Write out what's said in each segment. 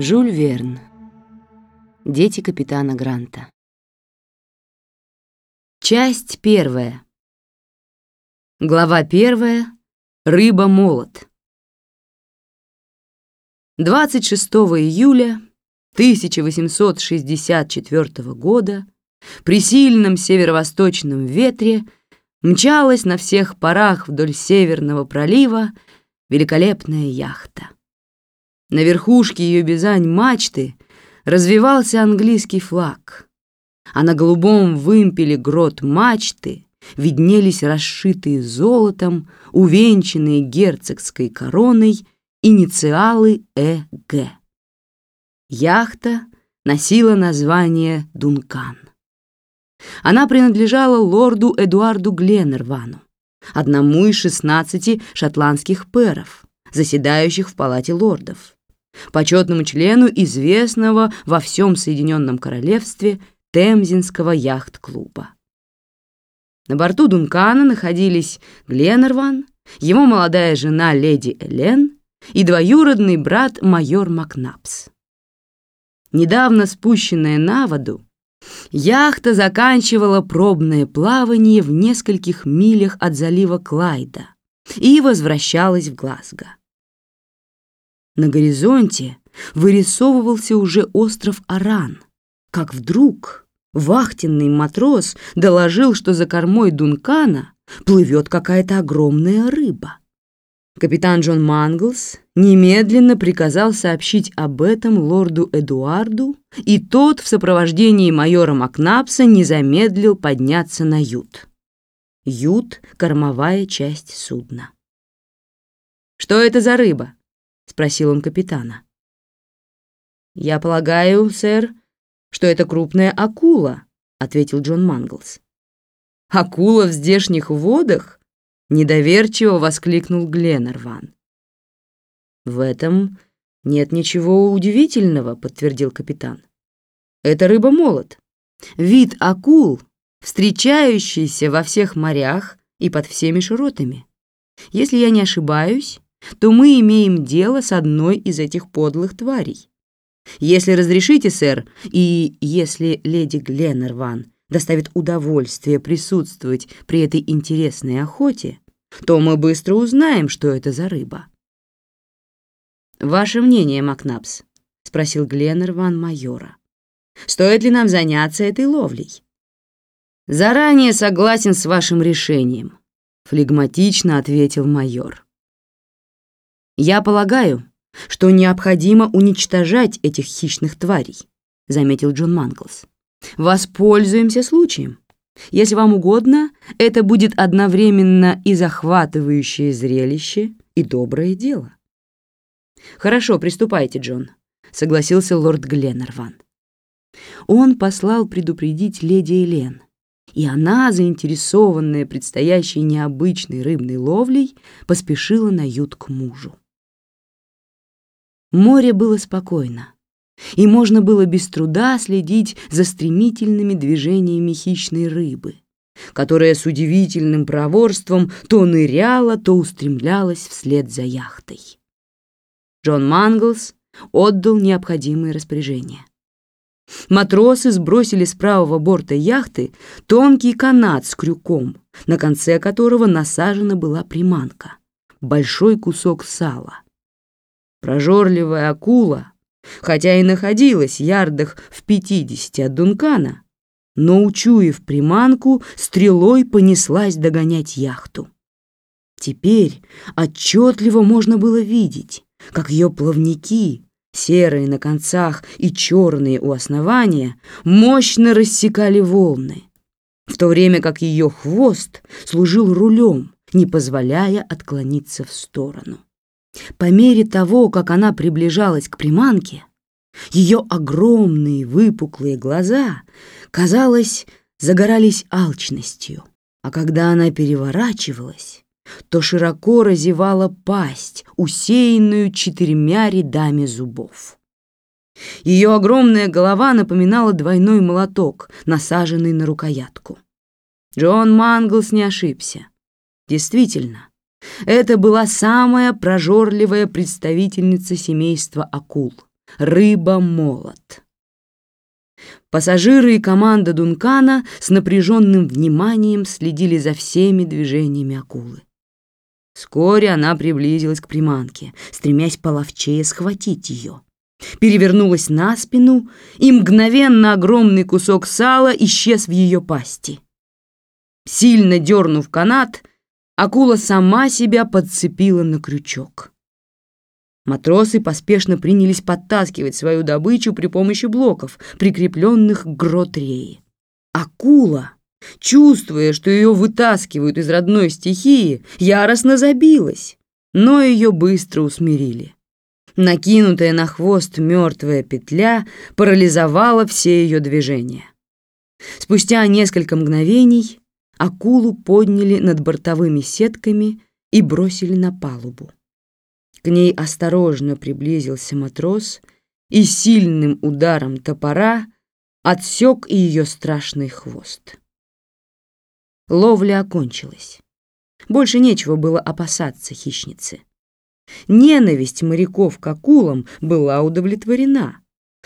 Жюль Верн. Дети капитана Гранта. Часть первая. Глава первая. Рыба-молот. 26 июля 1864 года при сильном северо-восточном ветре мчалась на всех парах вдоль Северного пролива великолепная яхта. На верхушке ее бизань-мачты развивался английский флаг, а на голубом вымпеле грот мачты виднелись расшитые золотом, увенчанные герцогской короной инициалы Э.Г. Яхта носила название «Дункан». Она принадлежала лорду Эдуарду Гленнервану, одному из шестнадцати шотландских пэров, заседающих в Палате лордов, почетному члену известного во всем Соединенном Королевстве Темзинского яхт-клуба. На борту Дункана находились Гленнерван, его молодая жена леди Элен и двоюродный брат майор Макнапс. Недавно спущенная на воду, яхта заканчивала пробное плавание в нескольких милях от залива Клайда и возвращалась в Глазго. На горизонте вырисовывался уже остров Аран, как вдруг вахтенный матрос доложил, что за кормой Дункана плывет какая-то огромная рыба. Капитан Джон Манглс немедленно приказал сообщить об этом лорду Эдуарду, и тот в сопровождении майора Макнапса не замедлил подняться на ют. Ют — кормовая часть судна. «Что это за рыба?» — спросил он капитана. «Я полагаю, сэр, что это крупная акула», — ответил Джон Манглс. «Акула в здешних водах?» — недоверчиво воскликнул Гленнерван. «В этом нет ничего удивительного», — подтвердил капитан. «Это рыба-молот. Вид акул, встречающийся во всех морях и под всеми широтами. Если я не ошибаюсь, то мы имеем дело с одной из этих подлых тварей. Если разрешите, сэр, и если леди Гленнерван доставит удовольствие присутствовать при этой интересной охоте, то мы быстро узнаем, что это за рыба. «Ваше мнение, Макнапс?» — спросил Гленнерван майора. «Стоит ли нам заняться этой ловлей?» «Заранее согласен с вашим решением», — флегматично ответил майор. «Я полагаю, что необходимо уничтожать этих хищных тварей», — заметил Джон Манглс. «Воспользуемся случаем. Если вам угодно, это будет одновременно и захватывающее зрелище, и доброе дело». «Хорошо, приступайте, Джон», — согласился лорд Гленнерван. Он послал предупредить леди Элен, и она, заинтересованная предстоящей необычной рыбной ловлей, поспешила на ют к мужу. Море было спокойно, и можно было без труда следить за стремительными движениями хищной рыбы, которая с удивительным проворством то ныряла, то устремлялась вслед за яхтой. Джон Манглс отдал необходимые распоряжения. Матросы сбросили с правого борта яхты тонкий канат с крюком, на конце которого насажена была приманка — большой кусок сала — Прожорливая акула, хотя и находилась ярдах в пятидесяти от Дункана, но, учуяв приманку, стрелой понеслась догонять яхту. Теперь отчетливо можно было видеть, как ее плавники, серые на концах и черные у основания, мощно рассекали волны, в то время как ее хвост служил рулем, не позволяя отклониться в сторону. По мере того, как она приближалась к приманке, ее огромные выпуклые глаза, казалось, загорались алчностью, а когда она переворачивалась, то широко разевала пасть, усеянную четырьмя рядами зубов. Ее огромная голова напоминала двойной молоток, насаженный на рукоятку. Джон Манглс не ошибся. Действительно, это была самая прожорливая представительница семейства акул, рыба-молот. Пассажиры и команда Дункана с напряженным вниманием следили за всеми движениями акулы. Вскоре она приблизилась к приманке, стремясь половчее схватить ее. Перевернулась на спину, и мгновенно огромный кусок сала исчез в ее пасти. Сильно дернув канат, акула сама себя подцепила на крючок. Матросы поспешно принялись подтаскивать свою добычу при помощи блоков, прикрепленных к грот-реи. Акула, чувствуя, что ее вытаскивают из родной стихии, яростно забилась, но ее быстро усмирили. Накинутая на хвост мертвая петля парализовала все ее движения. Спустя несколько мгновений акулу подняли над бортовыми сетками и бросили на палубу. К ней осторожно приблизился матрос и сильным ударом топора отсек ее страшный хвост. Ловля окончилась. Больше нечего было опасаться хищницы. Ненависть моряков к акулам была удовлетворена,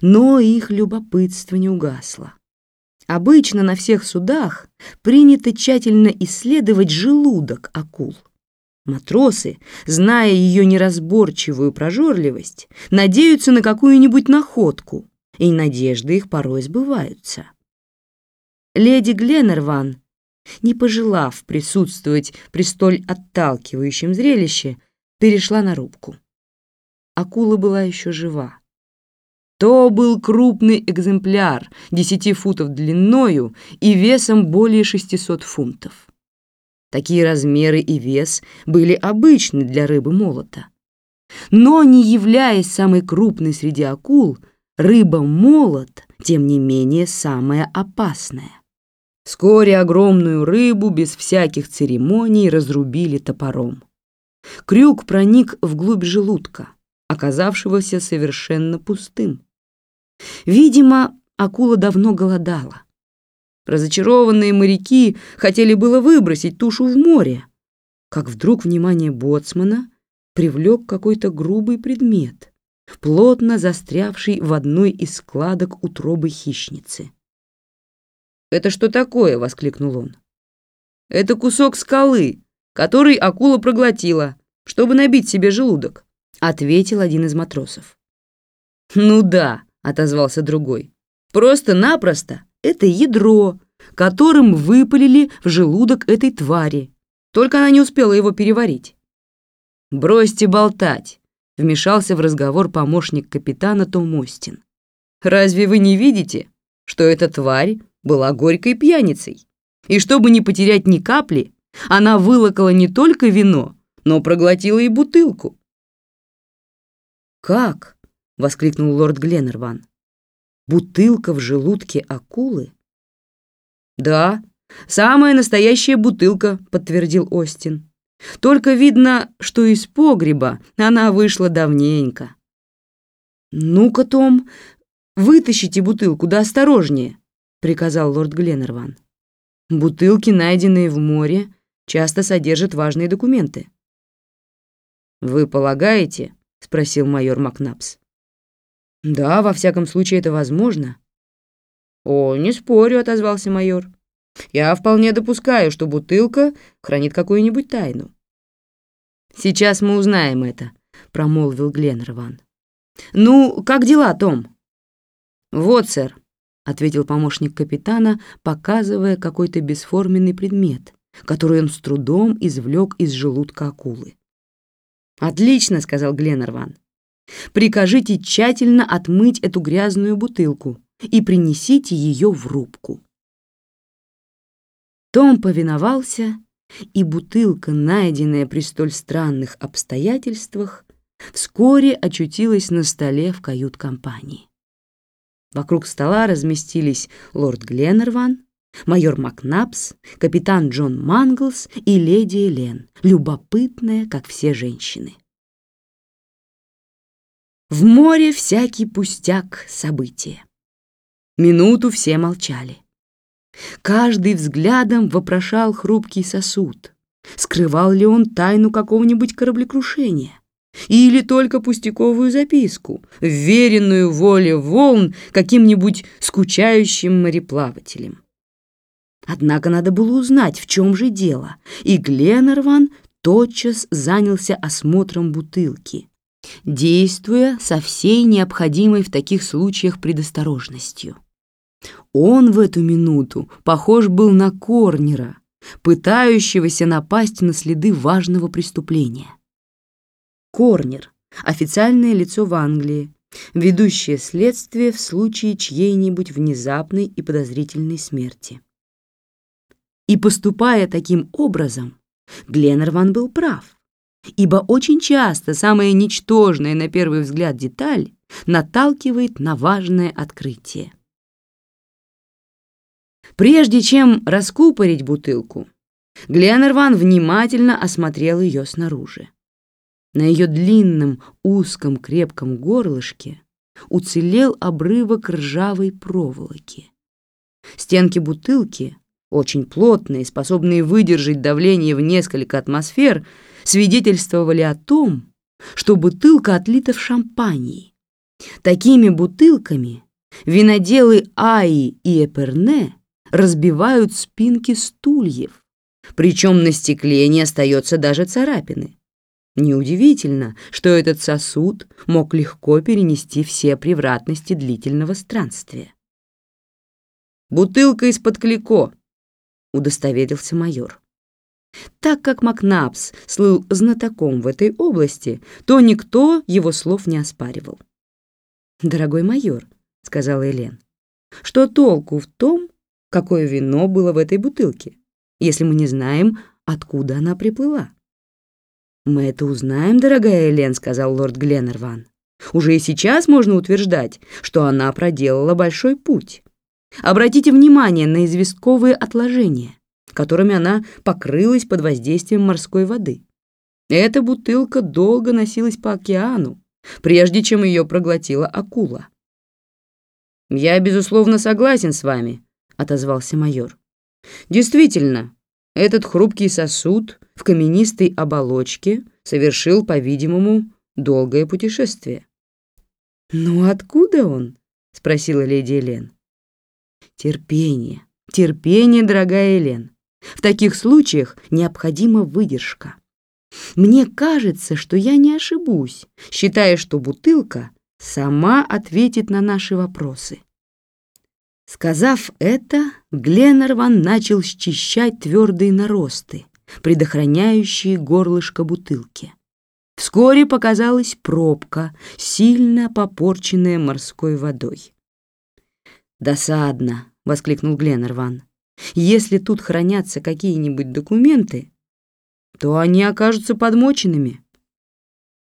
но их любопытство не угасло. Обычно на всех судах принято тщательно исследовать желудок акул. Матросы, зная ее неразборчивую прожорливость, надеются на какую-нибудь находку, и надежды их порой сбываются. Леди Гленнерван, не пожелав присутствовать при столь отталкивающем зрелище, перешла на рубку. Акула была еще жива. То был крупный экземпляр, 10 футов длиною и весом более 600 фунтов. Такие размеры и вес были обычны для рыбы-молота. Но, не являясь самой крупной среди акул, рыба-молот, тем не менее, самая опасная. Вскоре огромную рыбу без всяких церемоний разрубили топором. Крюк проник вглубь желудка, оказавшегося совершенно пустым. Видимо, акула давно голодала. Разочарованные моряки хотели было выбросить тушу в море, как вдруг внимание боцмана привлек какой-то грубый предмет, плотно застрявший в одной из складок утробы хищницы. «Это что такое?» — воскликнул он. «Это кусок скалы, который акула проглотила, чтобы набить себе желудок», — ответил один из матросов. «Ну да», — отозвался другой, — «просто-напросто это ядро, которым выпалили в желудок этой твари. Только она не успела его переварить. «Бросьте болтать», — вмешался в разговор помощник капитана Том Остин. «Разве вы не видите, что эта тварь была горькой пьяницей? И чтобы не потерять ни капли, она вылокала не только вино, но проглотила и бутылку». «Как?» — воскликнул лорд Гленнерван. Бутылка в желудке акулы? Да, самая настоящая бутылка, подтвердил Остин. Только видно, что из погреба она вышла давненько. Ну-ка, Том, вытащите бутылку, да осторожнее, приказал лорд Гленнерван. Бутылки, найденные в море, часто содержат важные документы. Вы полагаете? спросил майор Макнапс. Да, во всяком случае это возможно. О, не спорю, отозвался майор. Я вполне допускаю, что бутылка хранит какую-нибудь тайну. Сейчас мы узнаем это, промолвил Гленнерван. Ну, как дела, Том? Вот, сэр, ответил помощник капитана, показывая какой-то бесформенный предмет, который он с трудом извлек из желудка акулы. «Отлично», — сказал Гленнерван. Прикажите тщательно отмыть эту грязную бутылку и принесите ее в рубку. Том повиновался, и бутылка, найденная при столь странных обстоятельствах, вскоре очутилась на столе в кают-компании. Вокруг стола разместились лорд Гленнерван, майор Макнапс, капитан Джон Манглс и леди Элен, любопытная, как все женщины. В море всякий пустяк события. Минуту все молчали. Каждый взглядом вопрошал хрупкий сосуд. Скрывал ли он тайну какого-нибудь кораблекрушения? или только пустяковую записку, вверенную воле волн каким-нибудь скучающим мореплавателем. Однако надо было узнать, в чем же дело, и Гленнерван тотчас занялся осмотром бутылки, действуя со всей необходимой в таких случаях предосторожностью. Он в эту минуту похож был на Корнера, пытающегося напасть на следы важного преступления. Корнер — официальное лицо в Англии, ведущее следствие в случае чьей-нибудь внезапной и подозрительной смерти. И поступая таким образом, Гленнерван был прав, ибо очень часто самая ничтожная на первый взгляд деталь наталкивает на важное открытие. Прежде чем раскупорить бутылку, Гленнерван внимательно осмотрел ее снаружи. На ее длинном, узком, крепком горлышке уцелел обрывок ржавой проволоки. Стенки бутылки, очень плотные, способные выдержать давление в несколько атмосфер, свидетельствовали о том, что бутылка отлита в шампании. Такими бутылками виноделы Аи и Эперне разбивают спинки стульев, причем на стекле не остается даже царапины. Неудивительно, что этот сосуд мог легко перенести все превратности длительного странствия. «Бутылка из-под клико», — удостоверился майор. Так как Макнапс слыл знатоком в этой области, то никто его слов не оспаривал. «Дорогой майор», — сказала Элен, — «что толку в том, какое вино было в этой бутылке, если мы не знаем, откуда она приплыла?» «Мы это узнаем, дорогая Элен», — сказал лорд Гленнерван. «Уже и сейчас можно утверждать, что она проделала большой путь. Обратите внимание на известковые отложения, которыми она покрылась под воздействием морской воды. Эта бутылка долго носилась по океану, прежде чем ее проглотила акула». «Я, безусловно, согласен с вами», — отозвался майор. «Действительно, этот хрупкий сосуд в каменистой оболочке совершил, по-видимому, долгое путешествие. «Ну откуда он?» — спросила леди Элен. «Терпение, терпение, дорогая Элен. В таких случаях необходима выдержка. Мне кажется, что я не ошибусь, считая, что бутылка сама ответит на наши вопросы. Сказав это, Гленнерван начал счищать твердые наросты, предохраняющие горлышко бутылки. Вскоре показалась пробка, сильно попорченная морской водой. «Досадно!» — воскликнул Гленнерван. «Если тут хранятся какие-нибудь документы, то они окажутся подмоченными».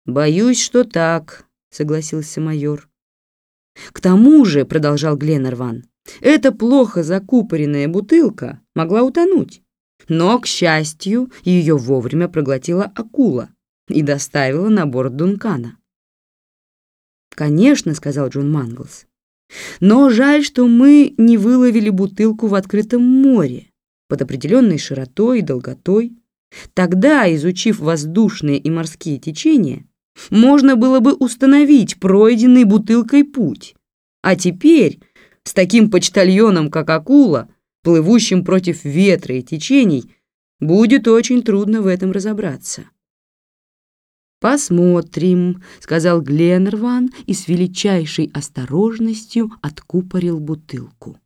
«Боюсь, что так», — согласился майор. «К тому же», — продолжал Гленнерван, эта плохо закупоренная бутылка могла утонуть, но, к счастью, ее вовремя проглотила акула и доставила на борт Дункана. «Конечно», — сказал Джон Манглс, «но жаль, что мы не выловили бутылку в открытом море под определенной широтой и долготой. Тогда, изучив воздушные и морские течения, можно было бы установить пройденный бутылкой путь. А теперь с таким почтальоном, как акула, плывущим против ветра и течений, будет очень трудно в этом разобраться. «Посмотрим», — сказал Гленнерван и с величайшей осторожностью откупорил бутылку.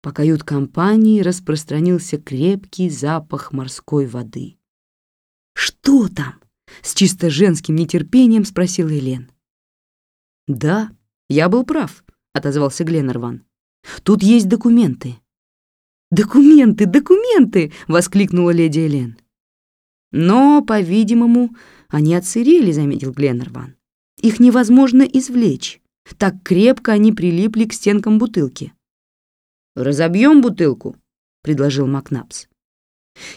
По кают-компании распространился крепкий запах морской воды. «Что там?» — с чисто женским нетерпением спросил Элен. «Да, я был прав», — отозвался Гленнерван. «Тут есть документы». «Документы, документы!» — воскликнула леди Элен. «Но, по-видимому, они отсырели», — заметил Гленнерван. «Их невозможно извлечь. Так крепко они прилипли к стенкам бутылки». «Разобьем бутылку», — предложил Макнапс.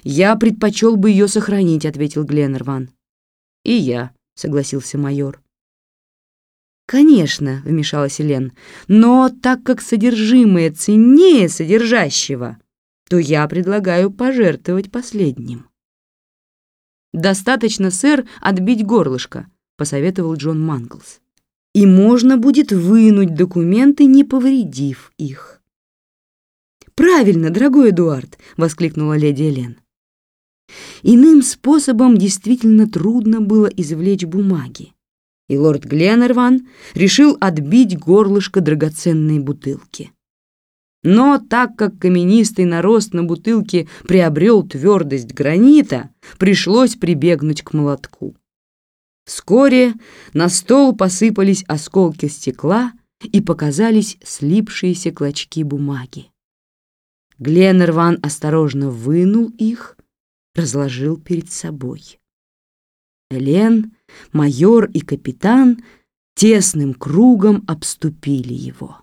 «Я предпочел бы ее сохранить», — ответил Гленнерван. «И я», — согласился майор. «Конечно», — вмешалась Елен, «но так как содержимое ценнее содержащего, то я предлагаю пожертвовать последним». «Достаточно, сэр, отбить горлышко», — посоветовал Джон Манглс. «И можно будет вынуть документы, не повредив их». «Правильно, дорогой Эдуард!» — воскликнула леди Элен. Иным способом действительно трудно было извлечь бумаги, и лорд Гленнерван решил отбить горлышко драгоценной бутылки. Но так как каменистый нарост на бутылке приобрел твердость гранита, пришлось прибегнуть к молотку. Вскоре на стол посыпались осколки стекла и показались слипшиеся клочки бумаги. Гленнерван осторожно вынул их, разложил перед собой. Элен, майор и капитан тесным кругом обступили его.